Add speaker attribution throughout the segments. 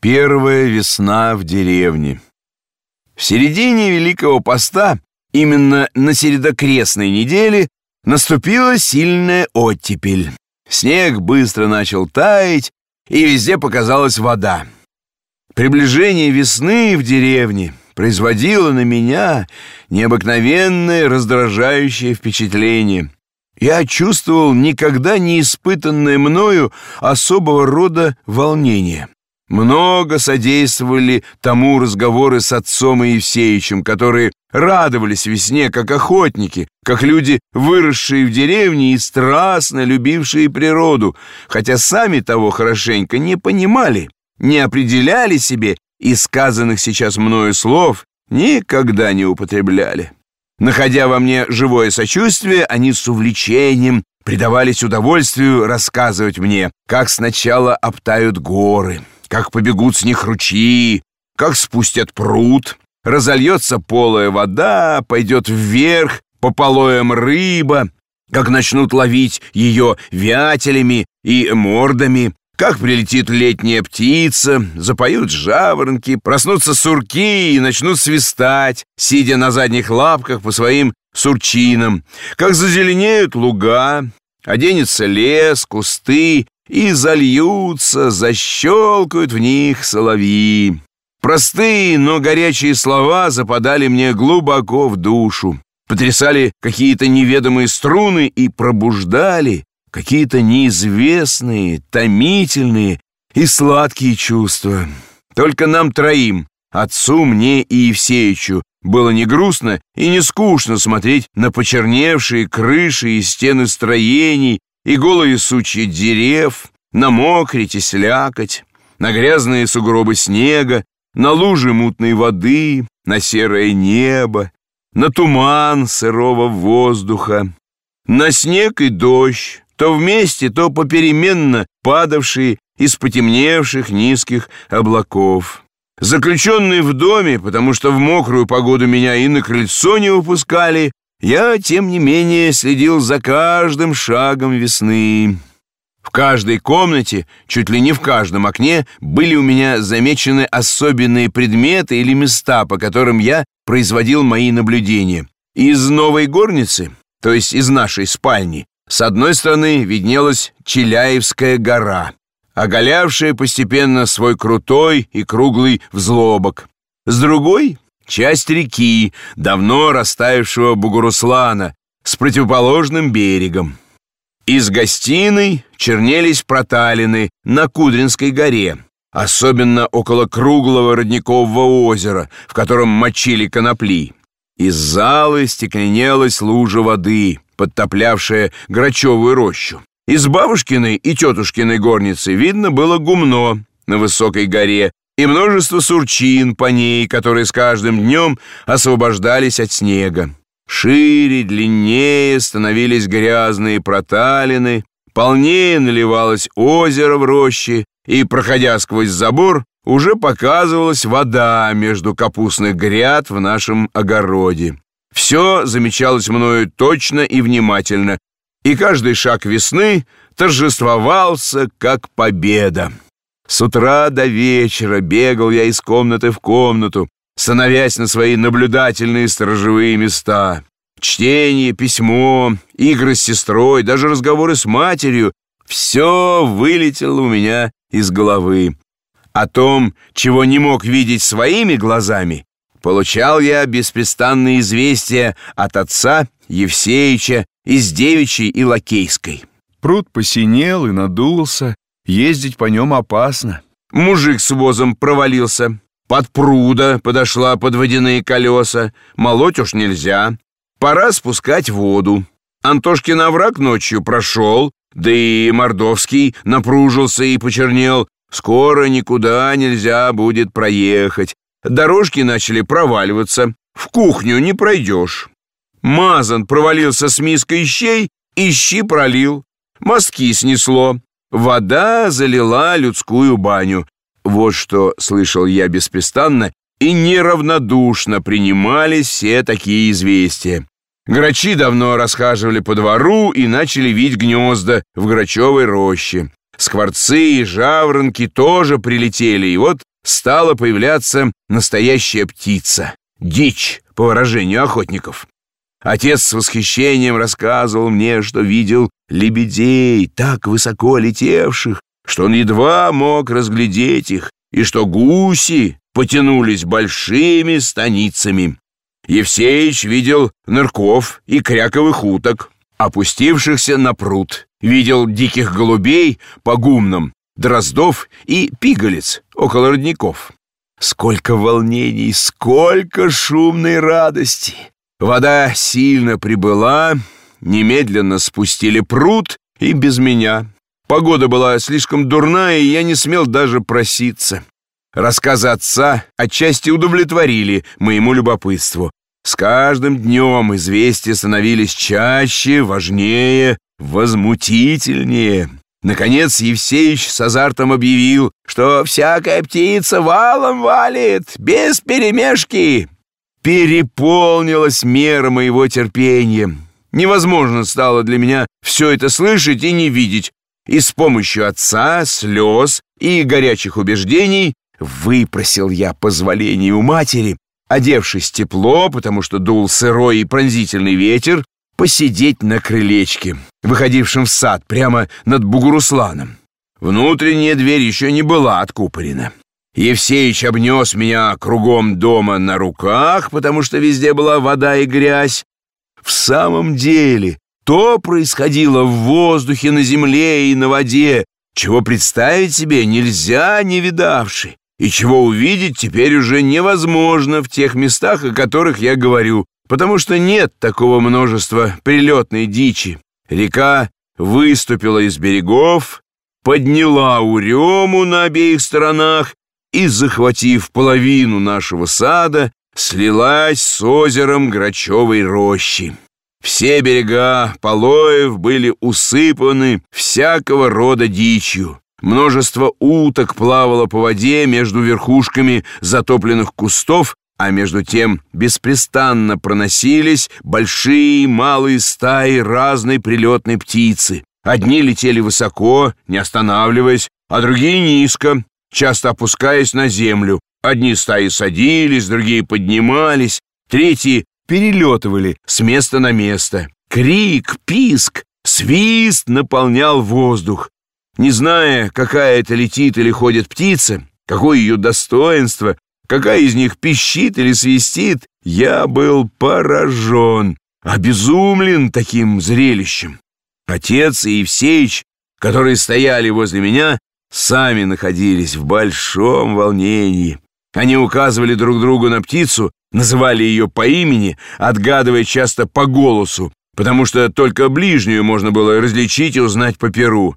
Speaker 1: Первая весна в деревне. В середине Великого Поста, именно на середокрестной неделе, наступила сильная оттепель. Снег быстро начал таять, и везде показалась вода. Приближение весны в деревне производило на меня необыкновенное раздражающее впечатление. Я чувствовал никогда не испытанное мною особого рода волнение. Много содействовали тому разговоры с отцом и Евсеичем, которые радовались весне, как охотники, как люди, выросшие в деревне и страстно любившие природу, хотя сами того хорошенько не понимали, не определяли себе и сказанных сейчас мною слов никогда не употребляли. Находя во мне живое сочувствие, они с увлечением предавались удовольствию рассказывать мне, как сначала обтают горы, как побегут с них ручьи, как спустят пруд, разольется полая вода, пойдет вверх по полоям рыба, как начнут ловить ее вятелями и мордами, как прилетит летняя птица, запоют жаворонки, проснутся сурки и начнут свистать, сидя на задних лапках по своим сурчинам, как зазеленеют луга, оденется лес, кусты, и зальются, защелкают в них соловьи. Простые, но горячие слова западали мне глубоко в душу, потрясали какие-то неведомые струны и пробуждали какие-то неизвестные, томительные и сладкие чувства. Только нам троим, отцу, мне и Евсеичу, было не грустно и не скучно смотреть на почерневшие крыши и стены строений, и голые сучья дерев, на мокрить и слякоть, на грязные сугробы снега, на лужи мутной воды, на серое небо, на туман сырого воздуха, на снег и дождь, то вместе, то попеременно падавшие из потемневших низких облаков. Заключенный в доме, потому что в мокрую погоду меня и на крыльцо не выпускали, я, тем не менее, следил за каждым шагом весны. В каждой комнате, чуть ли не в каждом окне, были у меня замечены особенные предметы или места, по которым я производил мои наблюдения. Из новой горницы, то есть из нашей спальни, с одной стороны виднелась Челяевская гора, оголявшая постепенно свой крутой и круглый взлобок. С другой часть реки, давно растаявшего Бугуруслана, с противоположным берегом. Из гостиной чернелись проталины на Кудринской горе, особенно около круглого родникового озера, в котором мочили конопли. Из залы стекленелась лужа воды, подтоплявшая грачевую рощу. Из бабушкиной и тетушкиной горницы видно было гумно на высокой горе, и множество сурчин по ней, которые с каждым днем освобождались от снега. Шире, длиннее становились грязные проталины, полнее наливалось озеро в роще, и, проходя сквозь забор, уже показывалась вода между капустных гряд в нашем огороде. Все замечалось мною точно и внимательно, и каждый шаг весны торжествовался как победа. С утра до вечера бегал я из комнаты в комнату, становясь на свои наблюдательные сторожевые места. Чтение, письмо, игры с сестрой, даже разговоры с матерью — все вылетело у меня из головы. О том, чего не мог видеть своими глазами, получал я беспрестанные известия от отца, Евсеича, из девичьей и лакейской.
Speaker 2: Пруд посинел и надулся, Ездить по нем опасно.
Speaker 1: Мужик с возом провалился. Под пруда подошла под водяные колеса. Молоть уж нельзя. Пора спускать воду. Антошкин овраг ночью прошел, да и Мордовский напружился и почернел. Скоро никуда нельзя будет проехать. Дорожки начали проваливаться. В кухню не пройдешь. Мазан провалился с миской щей и щи пролил. Мостки снесло. Вода залила людскую баню. Вот что слышал я беспрестанно, и неравнодушно принимали все такие известия. Грачи давно расхаживали по двору и начали вить гнезда в грачевой роще. Скворцы и жаворонки тоже прилетели, и вот стала появляться настоящая птица, дичь, по выражению охотников. Отец с восхищением рассказывал мне, что видел лебедей, так высоко летевших, что он едва мог разглядеть их, и что гуси потянулись большими станицами. Евсеич видел нырков и кряковых уток, опустившихся на пруд, видел диких голубей по гумнам, дроздов и пигалиц около родников. Сколько волнений, сколько шумной радости! Вода сильно прибыла, немедленно спустили пруд и без меня. Погода была слишком дурная, и я не смел даже проситься. Рассказы отца отчасти удовлетворили моему любопытству. С каждым днем известия становились чаще, важнее, возмутительнее. Наконец Евсеич с азартом объявил, что всякая птица валом валит, без перемешки. Переполнилась мера моего терпения. Невозможно стало для меня все это слышать и не видеть. И с помощью отца, слез и горячих убеждений выпросил я позволение у матери одевшись тепло, потому что дул сырой и пронзительный ветер, посидеть на крылечке, выходившем в сад прямо над Бугурусланом. Внутренняя дверь еще не была откупорена. Евсеич обнес меня кругом дома на руках, потому что везде была вода и грязь. В самом деле, то происходило в воздухе, на земле и на воде, чего представить себе нельзя, не видавши и чего увидеть теперь уже невозможно в тех местах, о которых я говорю, потому что нет такого множества прилетной дичи. Река выступила из берегов, подняла урему на обеих сторонах и, захватив половину нашего сада, слилась с озером Грачевой рощи. Все берега Полоев были усыпаны всякого рода дичью. Множество уток плавало по воде между верхушками затопленных кустов, а между тем беспрестанно проносились большие и малые стаи разной прилетной птицы. Одни летели высоко, не останавливаясь, а другие низко, часто опускаясь на землю. Одни стаи садились, другие поднимались, третьи перелетывали с места на место. Крик, писк, свист наполнял воздух. Не зная, какая это летит или ходит птица, какое ее достоинство, какая из них пищит или свистит, я был поражен, обезумлен таким зрелищем. Отец и Евсеич, которые стояли возле меня, сами находились в большом волнении. Они указывали друг другу на птицу, называли ее по имени, отгадывая часто по голосу, потому что только ближнюю можно было различить и узнать по перу.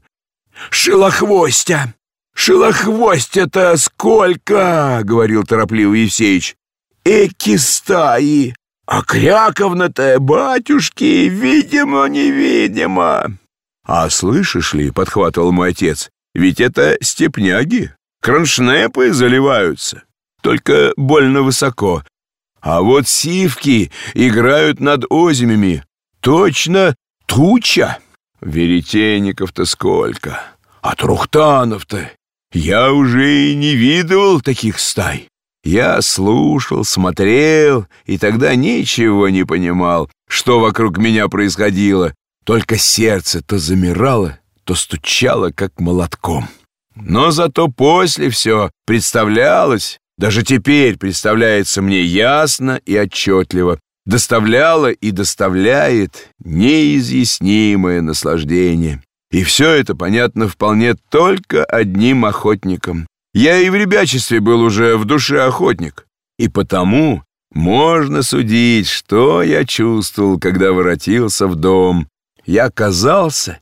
Speaker 1: «Шилохвостя! Шилохвостя-то сколько!» — говорил торопливо Евсеич. «Эки стаи! А Кряковна-то, батюшки, видимо-невидимо!» «А слышишь ли, — подхватывал мой отец, — ведь это степняги, кроншнепы заливаются, только больно высоко. А вот сивки играют над озимями, точно туча!» Веретенников-то сколько, а трухтанов-то я уже и не видывал таких стай. Я слушал, смотрел, и тогда ничего не понимал, что вокруг меня происходило. Только сердце то замирало, то стучало, как молотком. Но зато после все представлялось, даже теперь представляется мне ясно и отчетливо, доставляло и доставляет неизъяснимое наслаждение. И все это понятно вполне только одним охотником. Я и в ребячестве был уже в душе охотник, и потому можно судить, что я чувствовал, когда воротился в дом. Я казался,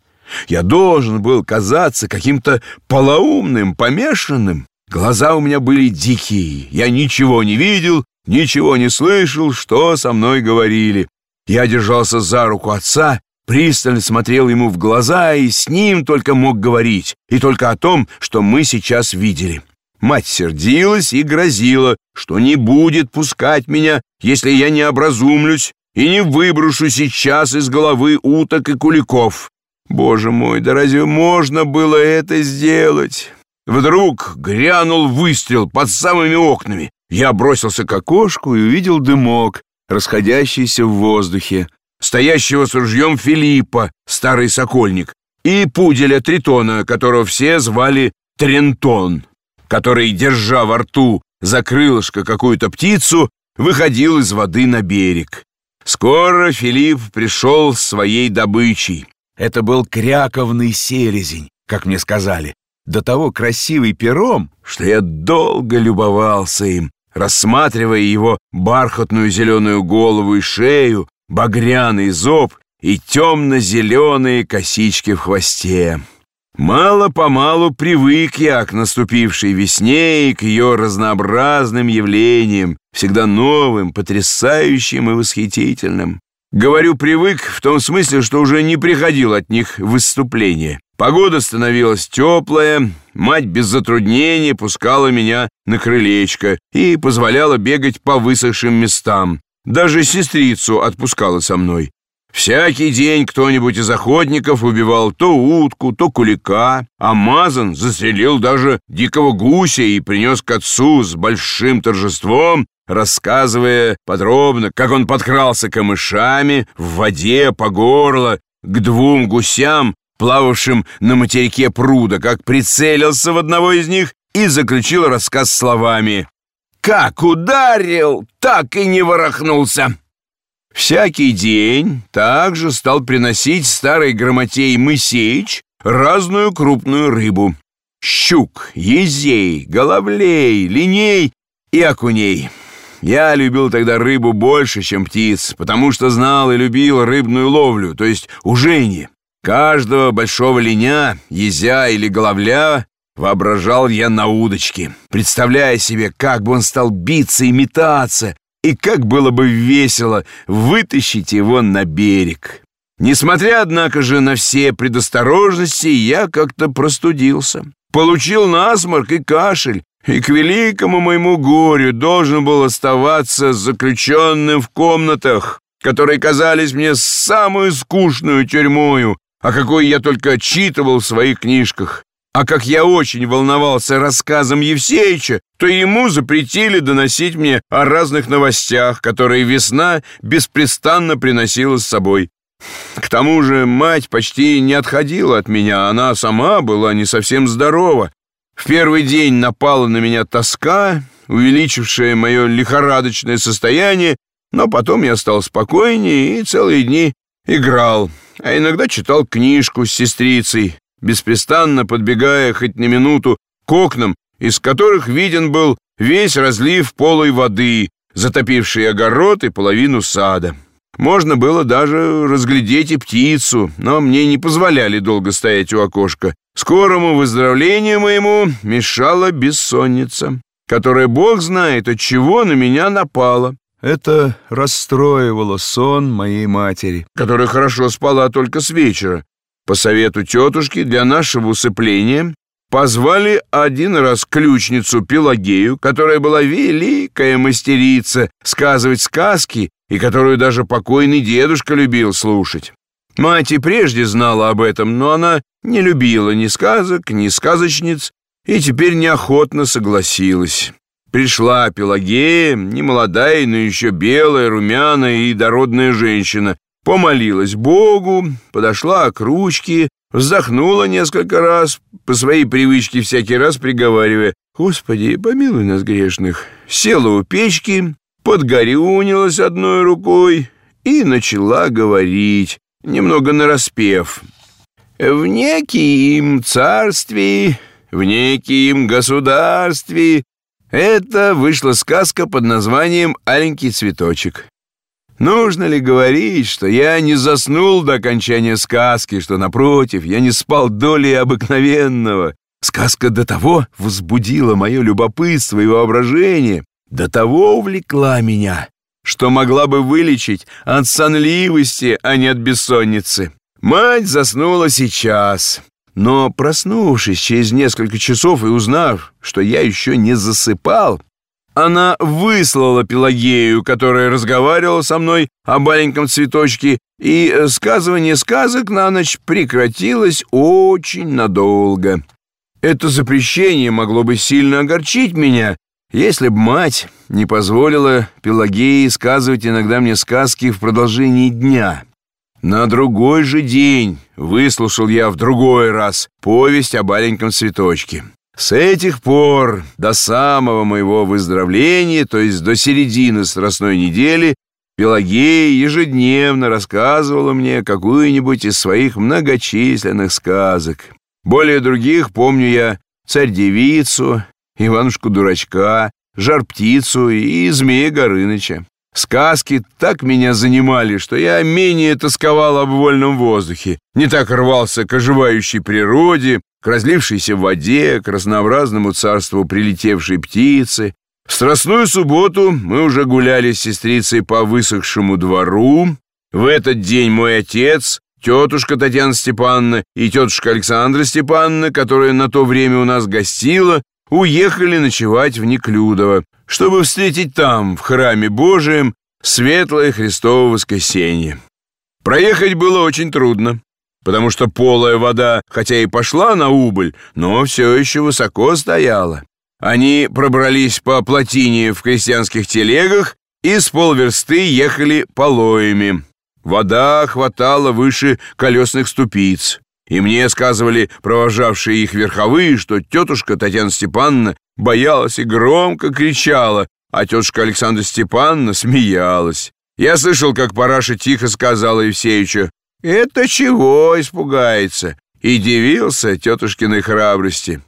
Speaker 1: я должен был казаться каким-то полоумным, помешанным. Глаза у меня были дикие, я ничего не видел ничего не слышал, что со мной говорили. Я держался за руку отца, пристально смотрел ему в глаза и с ним только мог говорить, и только о том, что мы сейчас видели. Мать сердилась и грозила, что не будет пускать меня, если я не образумлюсь и не выброшу сейчас из головы уток и куликов. Боже мой, да разве можно было это сделать? Вдруг грянул выстрел под самыми окнами. Я бросился к окошку
Speaker 2: и увидел дымок, расходящийся в воздухе,
Speaker 1: стоящего с ружьем Филиппа, старый сокольник, и пуделя Тритона, которого все звали Трентон, который, держа во рту за крылышко какую-то птицу, выходил из воды на берег. Скоро Филипп пришел с своей добычей.
Speaker 2: Это был кряковный селезень, как мне сказали, до того красивый пером,
Speaker 1: что я долго любовался им, рассматривая его бархатную зеленую голову и шею, багряный зоб и темно-зеленые косички в хвосте. Мало-помалу привык я к наступившей весне и к ее разнообразным явлениям, всегда новым, потрясающим и восхитительным. Говорю «привык» в том смысле, что уже не приходил от них выступление. Погода становилась теплая, мать без затруднений пускала меня на крылечко и позволяла бегать по высохшим местам. Даже сестрицу отпускала со мной. Всякий день кто-нибудь из охотников убивал то утку, то кулика, а Мазан застрелил даже дикого гуся и принес к отцу с большим торжеством, рассказывая подробно, как он подкрался камышами в воде по горло к двум гусям, плававшим на материке пруда, как прицелился в одного из них и заключил рассказ словами «Как ударил, так и не ворохнулся!» Всякий день также стал приносить старый грамотей Моисеич разную крупную рыбу. Щук, езей, головлей, линей и окуней. Я любил тогда рыбу больше, чем птиц, потому что знал и любил рыбную ловлю, то есть ужение. Каждого большого линя, езя или головля воображал я на удочке, представляя себе, как бы он стал биться и метаться, и как было бы весело вытащить его на берег. Несмотря, однако же, на все предосторожности, я как-то простудился. Получил насморк и кашель, и к великому моему горю должен был оставаться заключенным в комнатах, которые казались мне самую скучную тюрьмою, о какой я только отчитывал в своих книжках. А как я очень волновался рассказом Евсеича, то ему запретили доносить мне о разных новостях, которые весна беспрестанно приносила с собой. К тому же мать почти не отходила от меня, она сама была не совсем здорова. В первый день напала на меня тоска, увеличившая мое лихорадочное состояние, но потом я стал спокойнее и целые дни играл, а иногда читал книжку с сестрицей, беспрестанно подбегая хоть на минуту к окнам, из которых виден был весь разлив полой воды, затопивший огород и половину сада. Можно было даже разглядеть и птицу, но мне не позволяли долго стоять у окошка. Скорому выздоровлению моему мешала бессонница, которая, бог знает, от чего на меня напала.
Speaker 2: Это расстроивало сон моей матери,
Speaker 1: которая хорошо спала только с вечера. По совету тетушки для нашего усыпления позвали один раз ключницу Пелагею, которая была великая мастерица сказывать сказки и которую даже покойный дедушка любил слушать. Мать и прежде знала об этом, но она не любила ни сказок, ни сказочниц и теперь неохотно согласилась. Пришла Пелагея, немолодая, но еще белая, румяная и дородная женщина, помолилась Богу, подошла к ручке, вздохнула несколько раз, по своей привычке всякий раз приговаривая «Господи, помилуй нас грешных», села у печки, подгорюнилась одной рукой и начала говорить, немного нараспев. «В неким царстве, в неким государстве это вышла сказка под названием «Аленький цветочек». Нужно ли говорить, что я не заснул до окончания сказки, что, напротив, я не спал долей обыкновенного? Сказка до того возбудила мое любопытство и воображение, до того увлекла меня, что могла бы вылечить от сонливости, а не от бессонницы. Мать заснула сейчас, но, проснувшись через несколько часов и узнав, что я еще не засыпал, она выслала Пелагею, которая разговаривала со мной о маленьком цветочке, и сказывание сказок на ночь прекратилось очень надолго. Это запрещение могло бы сильно огорчить меня, если б мать не позволила Пелагеи сказывать иногда мне сказки в продолжении дня. На другой же день выслушал я в другой раз повесть о маленьком цветочке. С этих пор до самого моего выздоровления, то есть до середины страстной недели, Пелагея ежедневно рассказывала мне какую-нибудь из своих многочисленных сказок. Более других помню я царь-девицу, Иванушку-дурачка, жар-птицу и змея Горыныча. Сказки так меня занимали, что я менее тосковал об вольном воздухе, не так рвался к оживающей природе, к разлившейся воде, к разнообразному царству прилетевшей птицы. В Страстную субботу мы уже гуляли с сестрицей по высохшему двору. В этот день мой отец, тетушка Татьяна Степановна и тетушка Александра Степановна, которая на то время у нас гостила, уехали ночевать в Неклюдово, чтобы встретить там, в храме Божием, светлое Христово воскресенье. Проехать было очень трудно, потому что полая вода, хотя и пошла на убыль, но все еще высоко стояла. Они пробрались по плотине в крестьянских телегах и с полверсты ехали полоями. Вода хватала выше колесных ступиц. И мне сказывали провожавшие их верховые, что тетушка Татьяна Степановна боялась и громко кричала, а тетушка Александра Степановна смеялась. Я слышал, как Параша тихо сказала Евсеичу, «Это чего испугается?» и дивился тетушкиной храбрости.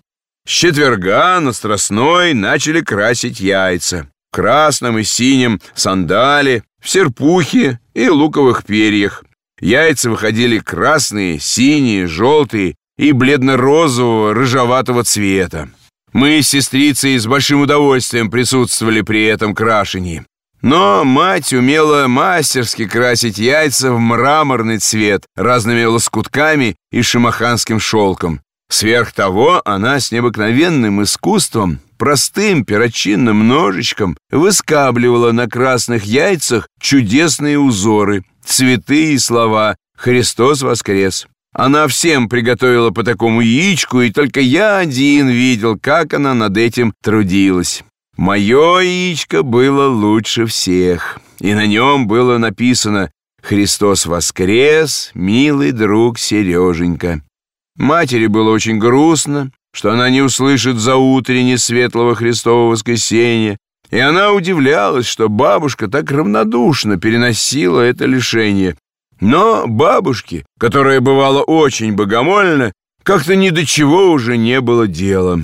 Speaker 1: С четверга на Страстной начали красить яйца. Красным и синим сандали, в серпухе и луковых перьях. Яйца выходили красные, синие, желтые и бледно-розового, рыжеватого цвета. Мы с сестрицей с большим удовольствием присутствовали при этом крашении. Но мать умела мастерски красить яйца в мраморный цвет разными лоскутками и шимаханским шелком. Сверх того, она с необыкновенным искусством, простым перочинным ножичком, выскабливала на красных яйцах чудесные узоры, цветы и слова «Христос воскрес». Она всем приготовила по такому яичку, и только я один видел, как она над этим трудилась. Мое яичко было лучше всех, и на нем было написано «Христос воскрес, милый друг Сереженька». Матери было очень грустно, что она не услышит за утренне светлого Христового воскресенья, и она удивлялась, что бабушка так равнодушно переносила это лишение. Но бабушке, которая бывала очень богомольна, как-то ни до чего уже не было дела.